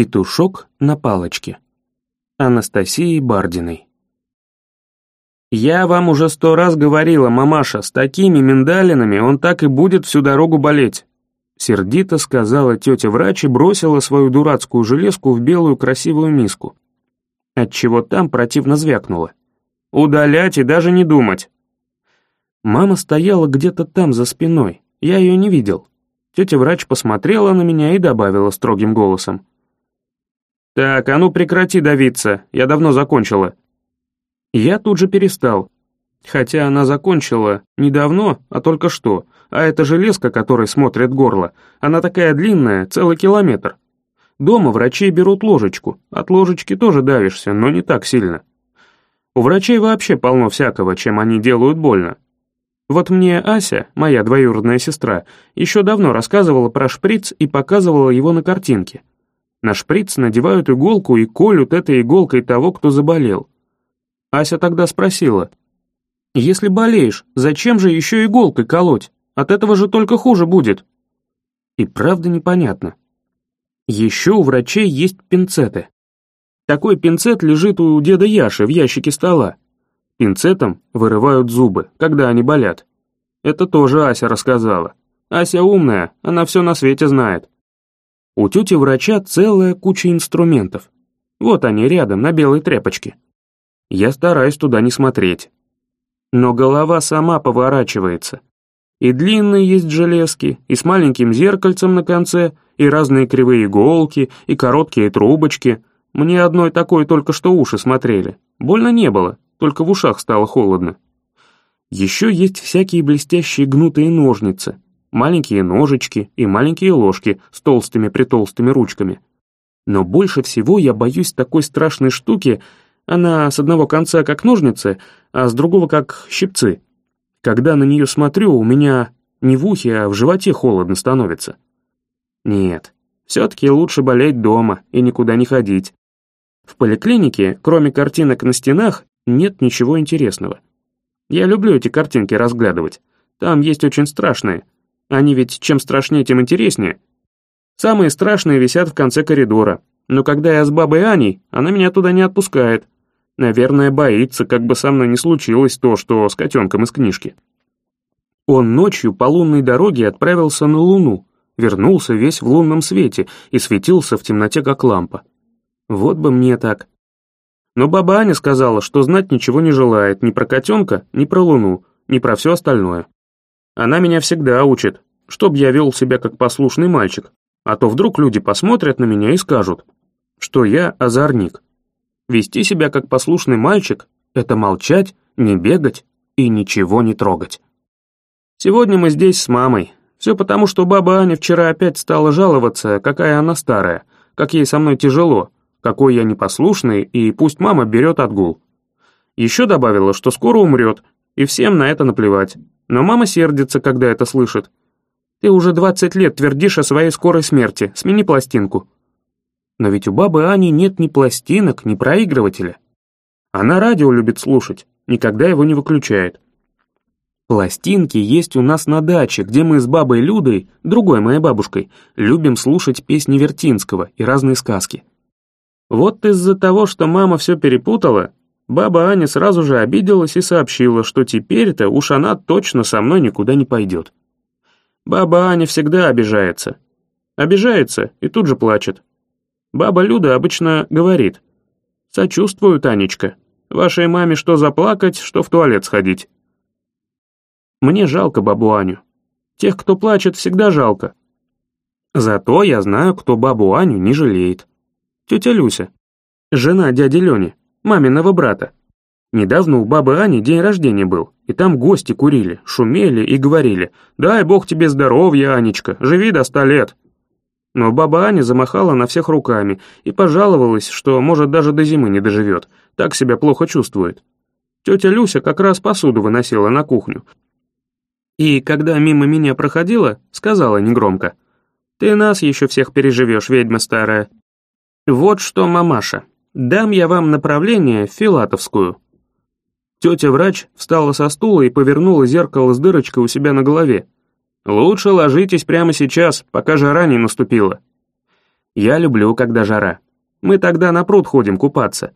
Петушок на палочке. Анастасии Бардиной. «Я вам уже сто раз говорила, мамаша, с такими миндалинами он так и будет всю дорогу болеть», сердито сказала тетя-врач и бросила свою дурацкую железку в белую красивую миску, отчего там противно звякнуло. «Удалять и даже не думать». Мама стояла где-то там за спиной, я ее не видел. Тетя-врач посмотрела на меня и добавила строгим голосом. «Так, а ну прекрати давиться, я давно закончила». Я тут же перестал. Хотя она закончила не давно, а только что, а эта железка, которой смотрит горло, она такая длинная, целый километр. Дома врачи берут ложечку, от ложечки тоже давишься, но не так сильно. У врачей вообще полно всякого, чем они делают больно. Вот мне Ася, моя двоюродная сестра, еще давно рассказывала про шприц и показывала его на картинке. На шприц надевают иголку и колют этой иголкой того, кто заболел. Ася тогда спросила, «Если болеешь, зачем же еще иголкой колоть? От этого же только хуже будет». И правда непонятно. Еще у врачей есть пинцеты. Такой пинцет лежит у деда Яши в ящике стола. Пинцетом вырывают зубы, когда они болят. Это тоже Ася рассказала. Ася умная, она все на свете знает. У тети врача целая куча инструментов. Вот они рядом, на белой тряпочке. Я стараюсь туда не смотреть. Но голова сама поворачивается. И длинные есть железки, и с маленьким зеркальцем на конце, и разные кривые иголки, и короткие трубочки. Мне одной такой только что уши смотрели. Больно не было, только в ушах стало холодно. Еще есть всякие блестящие гнутые ножницы, маленькие ножички и маленькие ложки с толстыми-притолстыми ручками. Но больше всего я боюсь такой страшной штуки, она с одного конца как ножницы, а с другого как щипцы. Когда на нее смотрю, у меня не в ухе, а в животе холодно становится. Нет, все-таки лучше болеть дома и никуда не ходить. В поликлинике, кроме картинок на стенах, нет ничего интересного. Я люблю эти картинки разглядывать. Там есть очень страшные, они ведь чем страшнее, тем интереснее. Самые страшные висят в конце коридора, но когда я с бабой Аней, она меня туда не отпускает. Наверное, боится, как бы со мной не случилось то, что с котенком из книжки. Он ночью по лунной дороге отправился на Луну, вернулся весь в лунном свете и светился в темноте, как лампа. Вот бы мне так. Но баба Аня сказала, что знать ничего не желает ни про котенка, ни про Луну, ни про все остальное. Она меня всегда учит, чтоб я вел себя как послушный мальчик, а то вдруг люди посмотрят на меня и скажут, что я озорник. Вести себя как послушный мальчик — это молчать, не бегать и ничего не трогать. Сегодня мы здесь с мамой. Все потому, что баба Аня вчера опять стала жаловаться, какая она старая, как ей со мной тяжело, какой я непослушный, и пусть мама берет отгул. Еще добавила, что скоро умрет, и всем на это наплевать. Но мама сердится, когда это слышит. Ты уже 20 лет твердишь о своей скорой смерти, смени пластинку. Но ведь у бабы Ани нет ни пластинок, ни проигрывателя. Она радио любит слушать, никогда его не выключает. Пластинки есть у нас на даче, где мы с бабой Людой, другой моей бабушкой, любим слушать песни Вертинского и разные сказки. Вот из-за того, что мама все перепутала, Баба Аня сразу же обиделась и сообщила, что теперь-то уж она точно со мной никуда не пойдет. Баба Аня всегда обижается. Обижается и тут же плачет. Баба Люда обычно говорит, «Сочувствую, Танечка. Вашей маме что заплакать, что в туалет сходить». Мне жалко бабу Аню. Тех, кто плачет, всегда жалко. Зато я знаю, кто бабу Аню не жалеет. Тетя Люся, жена дяди Лени маминого брата. Недавно у бабы Ани день рождения был, и там гости курили, шумели и говорили «Дай бог тебе здоровья, Анечка, живи до ста лет». Но баба Аня замахала на всех руками и пожаловалась, что, может, даже до зимы не доживет, так себя плохо чувствует. Тетя Люся как раз посуду выносила на кухню. И когда мимо меня проходила, сказала негромко, «Ты нас еще всех переживешь, ведьма старая». Вот что, мамаша, Дам я вам направление Филатовскую». Тетя-врач встала со стула и повернула зеркало с дырочкой у себя на голове. «Лучше ложитесь прямо сейчас, пока жара не наступила». Я люблю, когда жара. Мы тогда на пруд ходим купаться.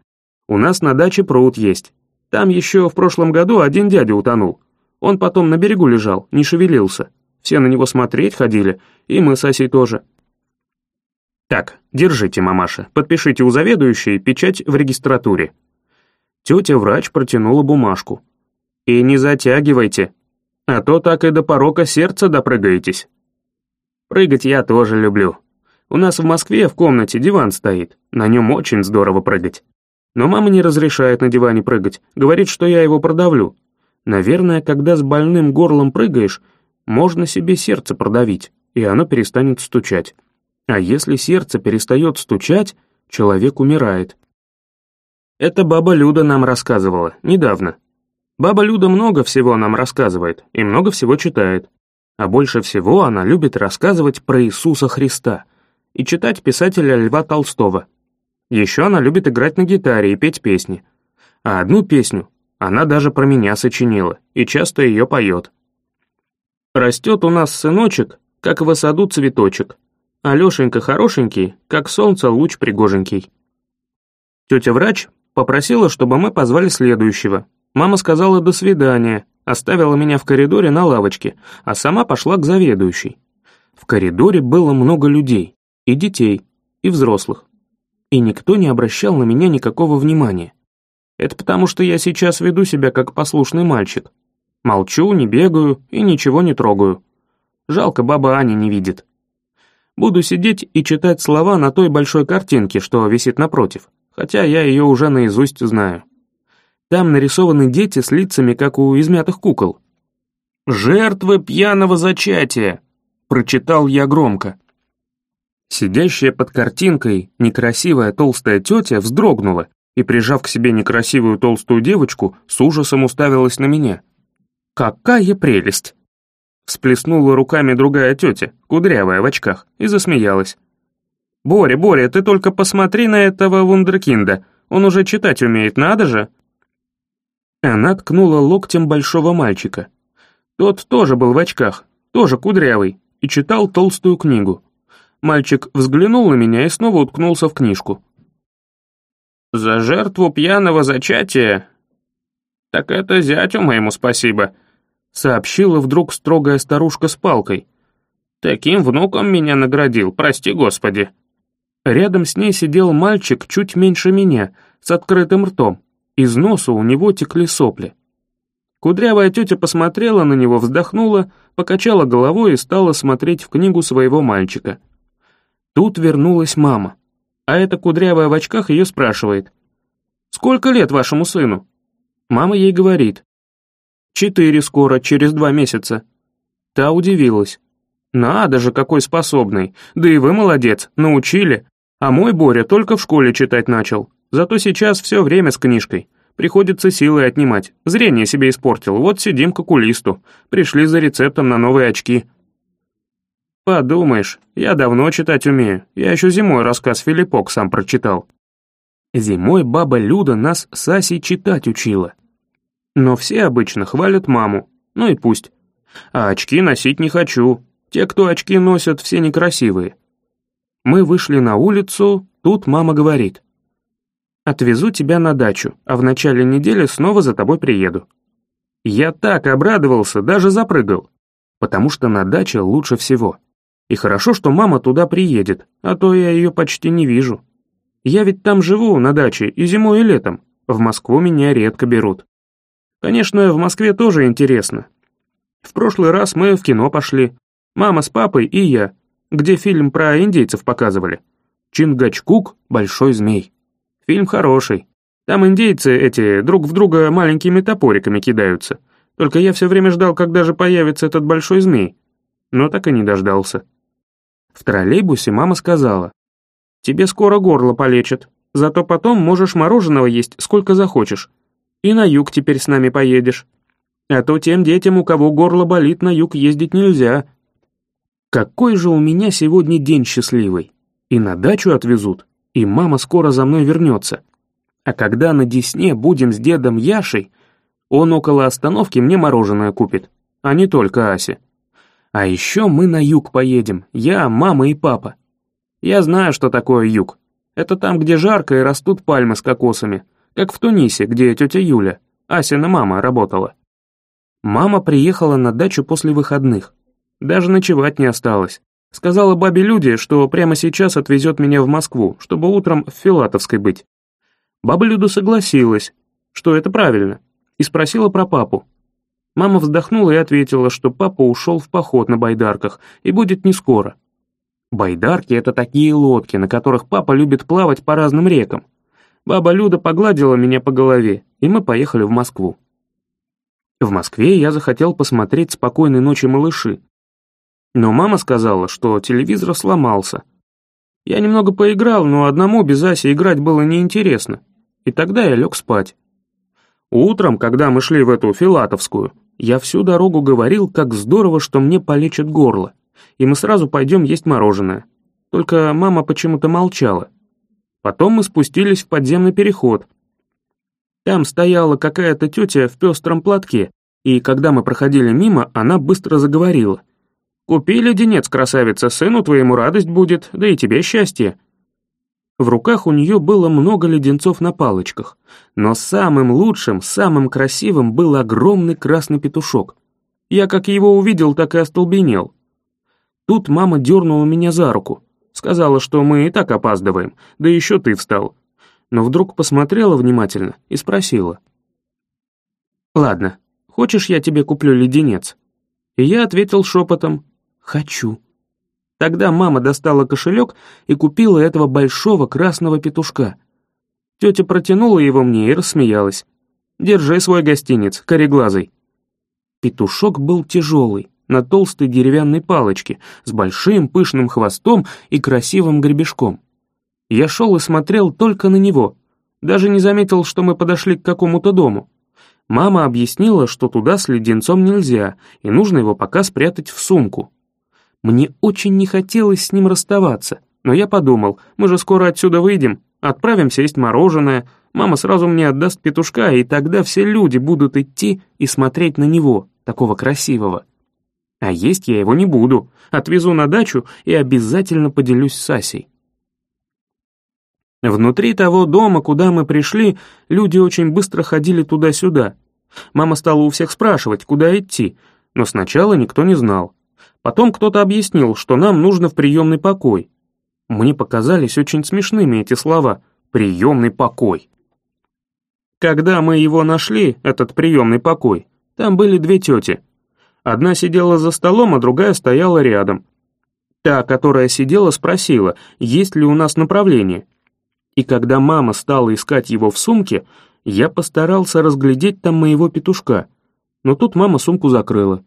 У нас на даче пруд есть. Там еще в прошлом году один дядя утонул. Он потом на берегу лежал, не шевелился. Все на него смотреть ходили, и мы с Асей тоже. Так, держите, мамаша, подпишите у заведующей печать в регистратуре. Тетя-врач протянула бумажку. И не затягивайте, а то так и до порока сердца допрыгаетесь. Прыгать я тоже люблю. У нас в Москве в комнате диван стоит, на нем очень здорово прыгать. Но мама не разрешает на диване прыгать, говорит, что я его продавлю. Наверное, когда с больным горлом прыгаешь, можно себе сердце продавить, и оно перестанет стучать. А если сердце перестает стучать, человек умирает. Это баба Люда нам рассказывала, недавно. Баба Люда много всего нам рассказывает и много всего читает. А больше всего она любит рассказывать про Иисуса Христа и читать писателя Льва Толстого. Еще она любит играть на гитаре и петь песни. А одну песню она даже про меня сочинила и часто ее поет. Растет у нас сыночек, как в саду цветочек, а Лешенька хорошенький, как солнце луч пригоженький. Тетя-врач попросила, чтобы мы позвали следующего. Мама сказала «до свидания», оставила меня в коридоре на лавочке, а сама пошла к заведующей. В коридоре было много людей, и детей, и взрослых и никто не обращал на меня никакого внимания. Это потому, что я сейчас веду себя как послушный мальчик. Молчу, не бегаю и ничего не трогаю. Жалко, баба Аня не видит. Буду сидеть и читать слова на той большой картинке, что висит напротив, хотя я ее уже наизусть знаю. Там нарисованы дети с лицами, как у измятых кукол. «Жертвы пьяного зачатия», — прочитал я громко. Сидящая под картинкой некрасивая толстая тетя вздрогнула и, прижав к себе некрасивую толстую девочку, с ужасом уставилась на меня. «Какая прелесть!» Всплеснула руками другая тетя, кудрявая в очках, и засмеялась. «Боря, Боря, ты только посмотри на этого вундеркинда, он уже читать умеет, надо же!» Она ткнула локтем большого мальчика. Тот тоже был в очках, тоже кудрявый, и читал толстую книгу. Мальчик взглянул на меня и снова уткнулся в книжку. «За жертву пьяного зачатия?» «Так это зятю моему спасибо», — сообщила вдруг строгая старушка с палкой. «Таким внуком меня наградил, прости господи». Рядом с ней сидел мальчик чуть меньше меня, с открытым ртом. Из носа у него текли сопли. Кудрявая тетя посмотрела на него, вздохнула, покачала головой и стала смотреть в книгу своего мальчика — Тут вернулась мама, а эта кудрявая в очках ее спрашивает. «Сколько лет вашему сыну?» Мама ей говорит. «Четыре скоро, через два месяца». Та удивилась. «Надо же, какой способный! Да и вы молодец, научили. А мой Боря только в школе читать начал. Зато сейчас все время с книжкой. Приходится силой отнимать. Зрение себе испортил. Вот сидим к окулисту. Пришли за рецептом на новые очки. «Подумаешь, я давно читать умею, я еще зимой рассказ Филиппок сам прочитал». Зимой баба Люда нас с Асей читать учила. Но все обычно хвалят маму, ну и пусть. А очки носить не хочу, те, кто очки носят, все некрасивые. Мы вышли на улицу, тут мама говорит. «Отвезу тебя на дачу, а в начале недели снова за тобой приеду». Я так обрадовался, даже запрыгал, потому что на даче лучше всего. И хорошо, что мама туда приедет, а то я ее почти не вижу. Я ведь там живу, на даче, и зимой, и летом. В Москву меня редко берут. Конечно, в Москве тоже интересно. В прошлый раз мы в кино пошли. Мама с папой и я, где фильм про индейцев показывали. Чингачкук «Большой змей». Фильм хороший. Там индейцы эти друг в друга маленькими топориками кидаются. Только я все время ждал, когда же появится этот большой змей. Но так и не дождался. В троллейбусе мама сказала, «Тебе скоро горло полечат, зато потом можешь мороженого есть сколько захочешь. И на юг теперь с нами поедешь. А то тем детям, у кого горло болит, на юг ездить нельзя». Какой же у меня сегодня день счастливый. И на дачу отвезут, и мама скоро за мной вернется. А когда на Десне будем с дедом Яшей, он около остановки мне мороженое купит, а не только Асе. А еще мы на юг поедем, я, мама и папа. Я знаю, что такое юг. Это там, где жарко и растут пальмы с кокосами, как в Тунисе, где тетя Юля, Асина мама, работала. Мама приехала на дачу после выходных. Даже ночевать не осталось. Сказала бабе Люде, что прямо сейчас отвезет меня в Москву, чтобы утром в Филатовской быть. Баба Люда согласилась, что это правильно, и спросила про папу. Мама вздохнула и ответила, что папа ушел в поход на байдарках и будет не скоро. Байдарки — это такие лодки, на которых папа любит плавать по разным рекам. Баба Люда погладила меня по голове, и мы поехали в Москву. В Москве я захотел посмотреть «Спокойной ночи, малыши». Но мама сказала, что телевизор сломался. Я немного поиграл, но одному без Аси играть было неинтересно. И тогда я лег спать. Утром, когда мы шли в эту Филатовскую, я всю дорогу говорил, как здорово, что мне полечит горло, и мы сразу пойдем есть мороженое. Только мама почему-то молчала. Потом мы спустились в подземный переход. Там стояла какая-то тетя в пестром платке, и когда мы проходили мимо, она быстро заговорила. «Купи леденец, красавица, сыну твоему радость будет, да и тебе счастье». В руках у нее было много леденцов на палочках, но самым лучшим, самым красивым был огромный красный петушок. Я как его увидел, так и остолбенел. Тут мама дернула меня за руку, сказала, что мы и так опаздываем, да еще ты встал. Но вдруг посмотрела внимательно и спросила. «Ладно, хочешь, я тебе куплю леденец?» И я ответил шепотом «Хочу». Тогда мама достала кошелек и купила этого большого красного петушка. Тетя протянула его мне и рассмеялась. «Держи свой гостиниц, кореглазый». Петушок был тяжелый, на толстой деревянной палочке, с большим пышным хвостом и красивым гребешком. Я шел и смотрел только на него, даже не заметил, что мы подошли к какому-то дому. Мама объяснила, что туда с леденцом нельзя, и нужно его пока спрятать в сумку. Мне очень не хотелось с ним расставаться, но я подумал, мы же скоро отсюда выйдем, отправимся есть мороженое, мама сразу мне отдаст петушка, и тогда все люди будут идти и смотреть на него, такого красивого. А есть я его не буду, отвезу на дачу и обязательно поделюсь с Асей. Внутри того дома, куда мы пришли, люди очень быстро ходили туда-сюда. Мама стала у всех спрашивать, куда идти, но сначала никто не знал. Потом кто-то объяснил, что нам нужно в приемный покой. Мне показались очень смешными эти слова «приемный покой». Когда мы его нашли, этот приемный покой, там были две тети. Одна сидела за столом, а другая стояла рядом. Та, которая сидела, спросила, есть ли у нас направление. И когда мама стала искать его в сумке, я постарался разглядеть там моего петушка. Но тут мама сумку закрыла.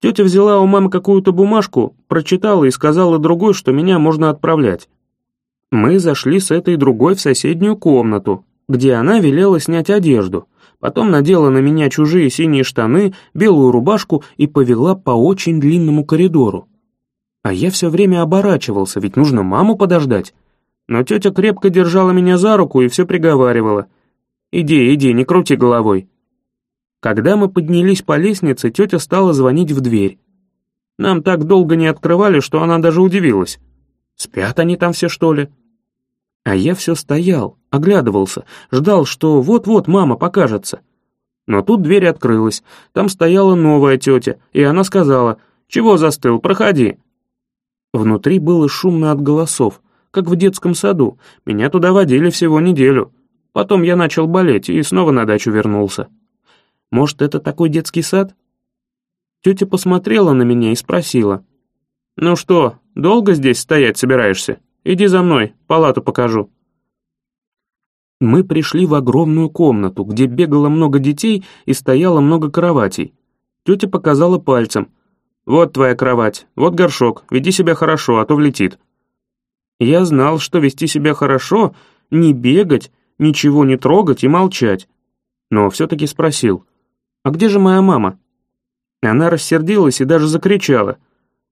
Тетя взяла у мамы какую-то бумажку, прочитала и сказала другой, что меня можно отправлять. Мы зашли с этой другой в соседнюю комнату, где она велела снять одежду, потом надела на меня чужие синие штаны, белую рубашку и повела по очень длинному коридору. А я все время оборачивался, ведь нужно маму подождать. Но тетя крепко держала меня за руку и все приговаривала. «Иди, иди, не крути головой. Когда мы поднялись по лестнице, тетя стала звонить в дверь. Нам так долго не открывали, что она даже удивилась. Спят они там все, что ли? А я все стоял, оглядывался, ждал, что вот-вот мама покажется. Но тут дверь открылась, там стояла новая тетя, и она сказала, «Чего застыл, проходи». Внутри было шумно от голосов, как в детском саду, меня туда водили всего неделю. Потом я начал болеть и снова на дачу вернулся. Может, это такой детский сад?» Тетя посмотрела на меня и спросила. «Ну что, долго здесь стоять собираешься? Иди за мной, палату покажу». Мы пришли в огромную комнату, где бегало много детей и стояло много кроватей. Тетя показала пальцем. «Вот твоя кровать, вот горшок, веди себя хорошо, а то влетит». Я знал, что вести себя хорошо, не бегать, ничего не трогать и молчать. Но все-таки спросил. «А где же моя мама?» Она рассердилась и даже закричала.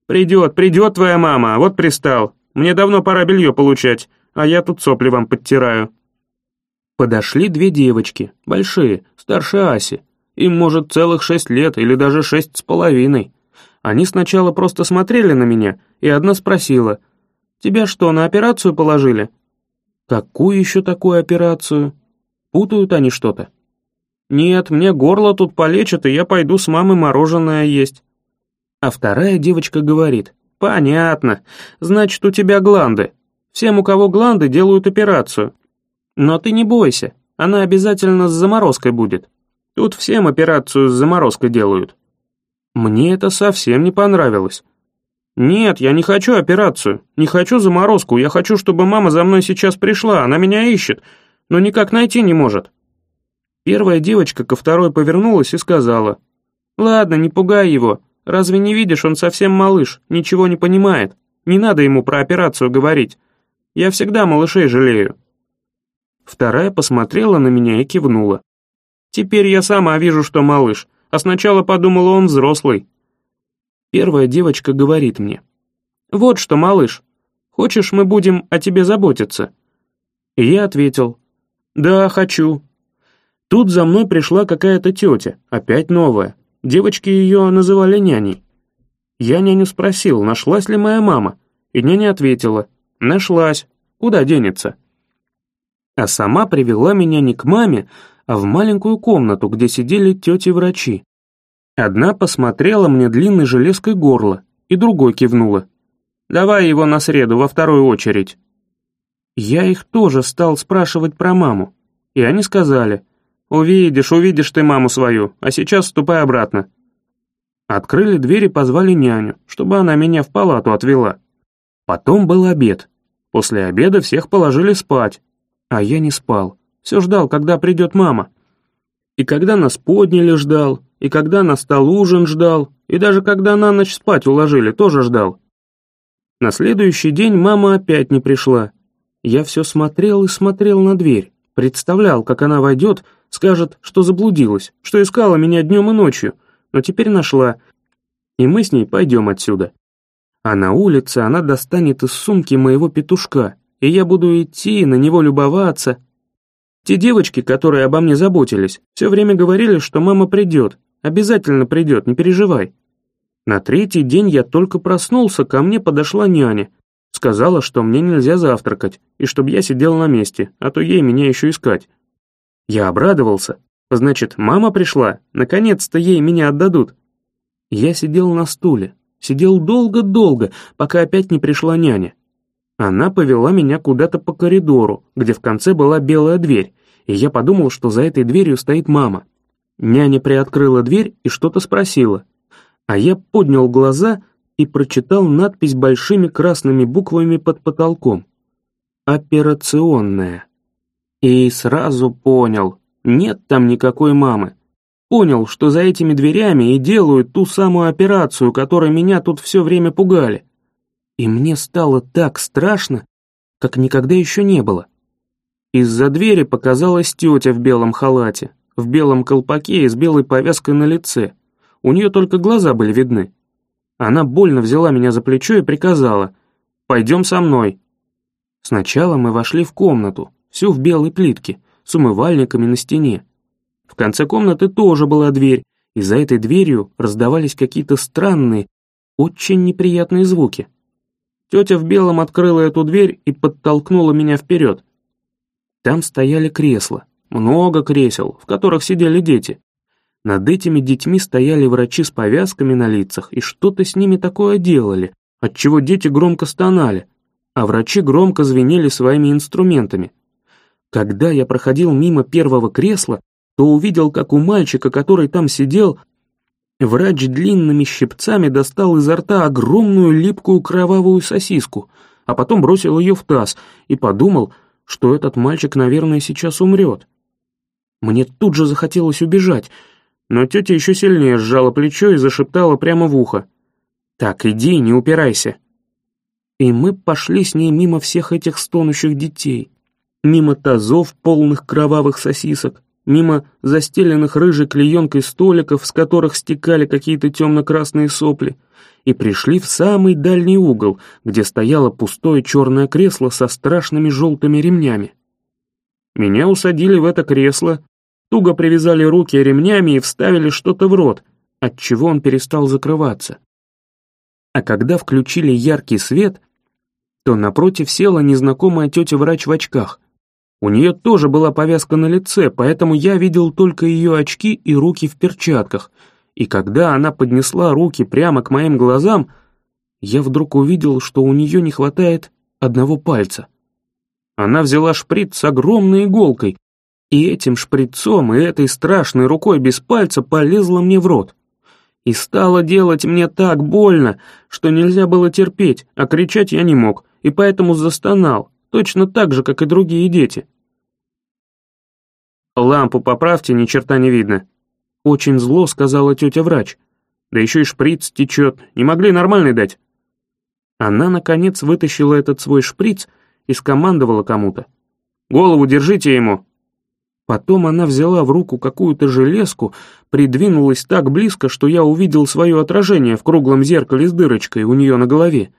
«Придет, придет твоя мама, вот пристал. Мне давно пора белье получать, а я тут сопли вам подтираю». Подошли две девочки, большие, старше Аси. Им, может, целых шесть лет или даже шесть с половиной. Они сначала просто смотрели на меня, и одна спросила, Тебя что, на операцию положили?» «Какую еще такую операцию? Путают они что-то?» «Нет, мне горло тут полечат, и я пойду с мамой мороженое есть». А вторая девочка говорит, «Понятно, значит, у тебя гланды. Всем, у кого гланды, делают операцию. Но ты не бойся, она обязательно с заморозкой будет. Тут всем операцию с заморозкой делают». Мне это совсем не понравилось. «Нет, я не хочу операцию, не хочу заморозку, я хочу, чтобы мама за мной сейчас пришла, она меня ищет, но никак найти не может». Первая девочка ко второй повернулась и сказала, «Ладно, не пугай его, разве не видишь, он совсем малыш, ничего не понимает, не надо ему про операцию говорить, я всегда малышей жалею». Вторая посмотрела на меня и кивнула. «Теперь я сама вижу, что малыш, а сначала подумала, он взрослый». Первая девочка говорит мне, «Вот что, малыш, хочешь, мы будем о тебе заботиться?» И я ответил, «Да, хочу». Тут за мной пришла какая-то тетя, опять новая. Девочки ее называли няней. Я няню спросил, нашлась ли моя мама, и няня ответила, «Нашлась, куда денется?» А сама привела меня не к маме, а в маленькую комнату, где сидели тети-врачи. Одна посмотрела мне длинной железкой горло, и другой кивнула. «Давай его на среду, во вторую очередь». Я их тоже стал спрашивать про маму, и они сказали, «Увидишь, увидишь ты маму свою, а сейчас ступай обратно». Открыли дверь и позвали няню, чтобы она меня в палату отвела. Потом был обед. После обеда всех положили спать, а я не спал, все ждал, когда придет мама. И когда нас подняли, ждал, и когда настал ужин, ждал, и даже когда на ночь спать уложили, тоже ждал. На следующий день мама опять не пришла. Я все смотрел и смотрел на дверь, представлял, как она войдет, скажет, что заблудилась, что искала меня днем и ночью, но теперь нашла, и мы с ней пойдем отсюда. А на улице она достанет из сумки моего петушка, и я буду идти, на него любоваться. Те девочки, которые обо мне заботились, все время говорили, что мама придет, обязательно придет, не переживай. На третий день я только проснулся, ко мне подошла няня. Сказала, что мне нельзя завтракать, и чтобы я сидел на месте, а то ей меня еще искать. Я обрадовался. Значит, мама пришла, наконец-то ей меня отдадут. Я сидел на стуле, сидел долго-долго, пока опять не пришла няня. Она повела меня куда-то по коридору, где в конце была белая дверь, и я подумал, что за этой дверью стоит мама. Няня приоткрыла дверь и что-то спросила, а я поднял глаза и прочитал надпись большими красными буквами под потолком. «Операционная». И сразу понял, нет там никакой мамы. Понял, что за этими дверями и делают ту самую операцию, которой меня тут все время пугали. И мне стало так страшно, как никогда еще не было. Из-за двери показалась тетя в белом халате, в белом колпаке и с белой повязкой на лице. У нее только глаза были видны. Она больно взяла меня за плечо и приказала «Пойдем со мной». Сначала мы вошли в комнату, всю в белой плитке, с умывальниками на стене. В конце комнаты тоже была дверь, и за этой дверью раздавались какие-то странные, очень неприятные звуки. Тетя в белом открыла эту дверь и подтолкнула меня вперед. Там стояли кресла, много кресел, в которых сидели дети. Над этими детьми стояли врачи с повязками на лицах и что-то с ними такое делали, отчего дети громко стонали, а врачи громко звенели своими инструментами. Когда я проходил мимо первого кресла, то увидел, как у мальчика, который там сидел, врач длинными щипцами достал изо рта огромную липкую кровавую сосиску, а потом бросил ее в таз и подумал, что этот мальчик, наверное, сейчас умрет. Мне тут же захотелось убежать, но тетя еще сильнее сжала плечо и зашептала прямо в ухо. «Так, иди, не упирайся». И мы пошли с ней мимо всех этих стонущих детей мимо тазов, полных кровавых сосисок, мимо застеленных рыжей клеенкой столиков, с которых стекали какие-то темно-красные сопли, и пришли в самый дальний угол, где стояло пустое черное кресло со страшными желтыми ремнями. Меня усадили в это кресло, туго привязали руки ремнями и вставили что-то в рот, отчего он перестал закрываться. А когда включили яркий свет, то напротив села незнакомая тетя-врач в очках. У нее тоже была повязка на лице, поэтому я видел только ее очки и руки в перчатках, и когда она поднесла руки прямо к моим глазам, я вдруг увидел, что у нее не хватает одного пальца. Она взяла шприц с огромной иголкой, и этим шприцом и этой страшной рукой без пальца полезла мне в рот. И стало делать мне так больно, что нельзя было терпеть, а кричать я не мог, и поэтому застонал, точно так же, как и другие дети. «Лампу поправьте, ни черта не видно», — очень зло сказала тетя-врач. «Да еще и шприц течет, не могли нормальный дать». Она, наконец, вытащила этот свой шприц и скомандовала кому-то. «Голову держите ему!» Потом она взяла в руку какую-то железку, придвинулась так близко, что я увидел свое отражение в круглом зеркале с дырочкой у нее на голове.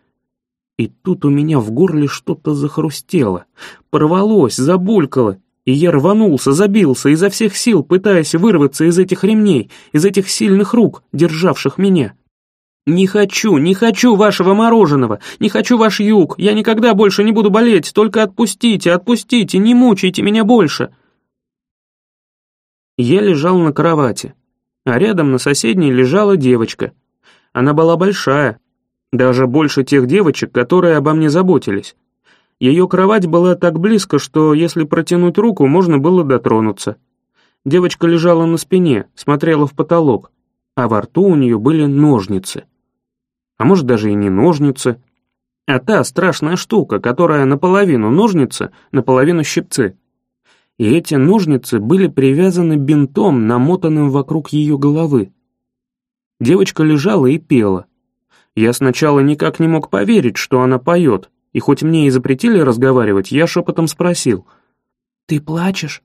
И тут у меня в горле что-то захрустело, порвалось, забулькало, и я рванулся, забился изо всех сил, пытаясь вырваться из этих ремней, из этих сильных рук, державших меня. «Не хочу, не хочу вашего мороженого, не хочу ваш юг, я никогда больше не буду болеть, только отпустите, отпустите, не мучайте меня больше!» Я лежал на кровати, а рядом на соседней лежала девочка. Она была большая, даже больше тех девочек, которые обо мне заботились. Ее кровать была так близко, что если протянуть руку, можно было дотронуться. Девочка лежала на спине, смотрела в потолок, а во рту у нее были ножницы. А может, даже и не ножницы, а та страшная штука, которая наполовину ножницы, наполовину щипцы и эти ножницы были привязаны бинтом, намотанным вокруг ее головы. Девочка лежала и пела. Я сначала никак не мог поверить, что она поет, и хоть мне и запретили разговаривать, я шепотом спросил. «Ты плачешь?»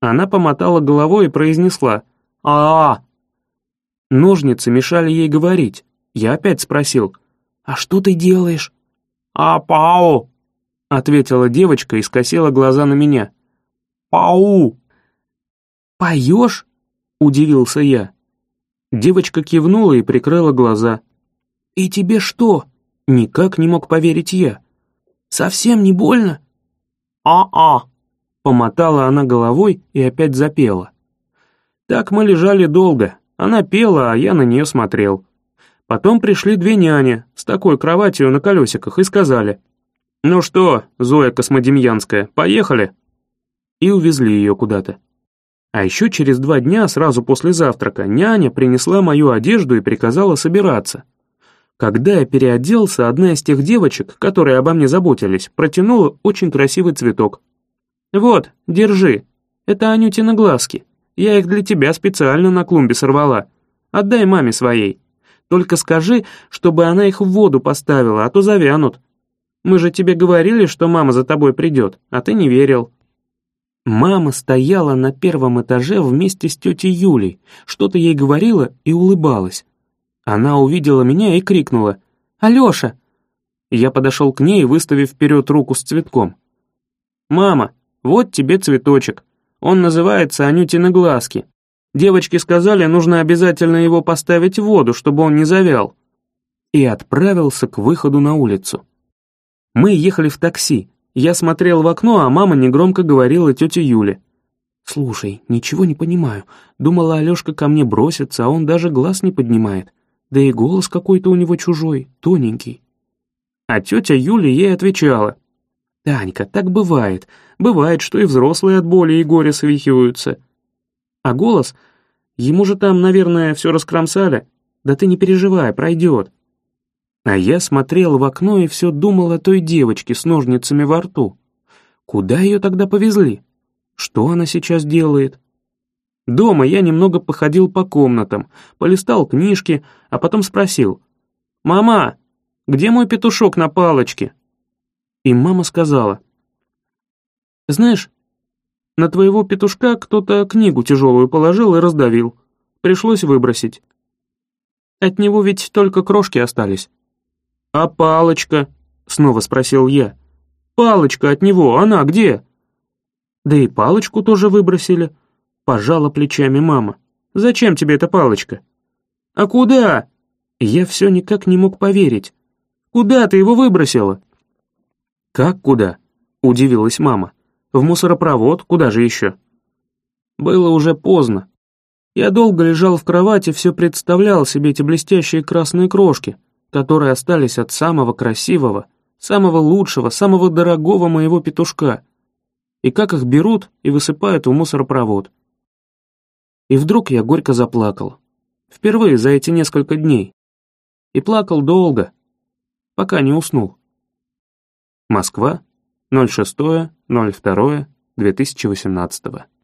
Она помотала головой и произнесла а, -а, Ножницы мешали ей говорить. Я опять спросил. «А что ты делаешь?» «А-пау!» — ответила девочка и скосила глаза на меня. Пау!» «Поешь?» — удивился я. Девочка кивнула и прикрыла глаза. «И тебе что?» — никак не мог поверить я. «Совсем не больно?» «А-а!» — помотала она головой и опять запела. Так мы лежали долго. Она пела, а я на нее смотрел. Потом пришли две няни с такой кроватью на колесиках и сказали, «Ну что, Зоя Космодемьянская, поехали?» и увезли ее куда-то. А еще через два дня, сразу после завтрака, няня принесла мою одежду и приказала собираться. Когда я переоделся, одна из тех девочек, которые обо мне заботились, протянула очень красивый цветок. «Вот, держи, это Анютины глазки. Я их для тебя специально на клумбе сорвала. Отдай маме своей. Только скажи, чтобы она их в воду поставила, а то завянут. Мы же тебе говорили, что мама за тобой придет, а ты не верил». Мама стояла на первом этаже вместе с тетей Юлей, что-то ей говорила и улыбалась. Она увидела меня и крикнула «Алеша!». Я подошел к ней, выставив вперед руку с цветком. «Мама, вот тебе цветочек. Он называется Анютины глазки. Девочки сказали, нужно обязательно его поставить в воду, чтобы он не завял». И отправился к выходу на улицу. Мы ехали в такси, я смотрел в окно, а мама негромко говорила тете Юле. «Слушай, ничего не понимаю. Думала, Алешка ко мне бросится, а он даже глаз не поднимает. Да и голос какой-то у него чужой, тоненький». А тетя Юля ей отвечала. «Танька, так бывает. Бывает, что и взрослые от боли и горя свихиваются. А голос? Ему же там, наверное, все раскромсали. Да ты не переживай, пройдет. А я смотрел в окно и все думал о той девочке с ножницами во рту. Куда ее тогда повезли? Что она сейчас делает? Дома я немного походил по комнатам, полистал книжки, а потом спросил. «Мама, где мой петушок на палочке?» И мама сказала. «Знаешь, на твоего петушка кто-то книгу тяжелую положил и раздавил. Пришлось выбросить. От него ведь только крошки остались». «А палочка?» — снова спросил я. «Палочка от него, она где?» «Да и палочку тоже выбросили», — пожала плечами мама. «Зачем тебе эта палочка?» «А куда?» Я все никак не мог поверить. «Куда ты его выбросила?» «Как куда?» — удивилась мама. «В мусоропровод? Куда же еще?» Было уже поздно. Я долго лежал в кровати, все представлял себе эти блестящие красные крошки, которые остались от самого красивого, самого лучшего, самого дорогого моего петушка, и как их берут и высыпают в мусоропровод. И вдруг я горько заплакал. Впервые за эти несколько дней. И плакал долго, пока не уснул. Москва, 06.02.2018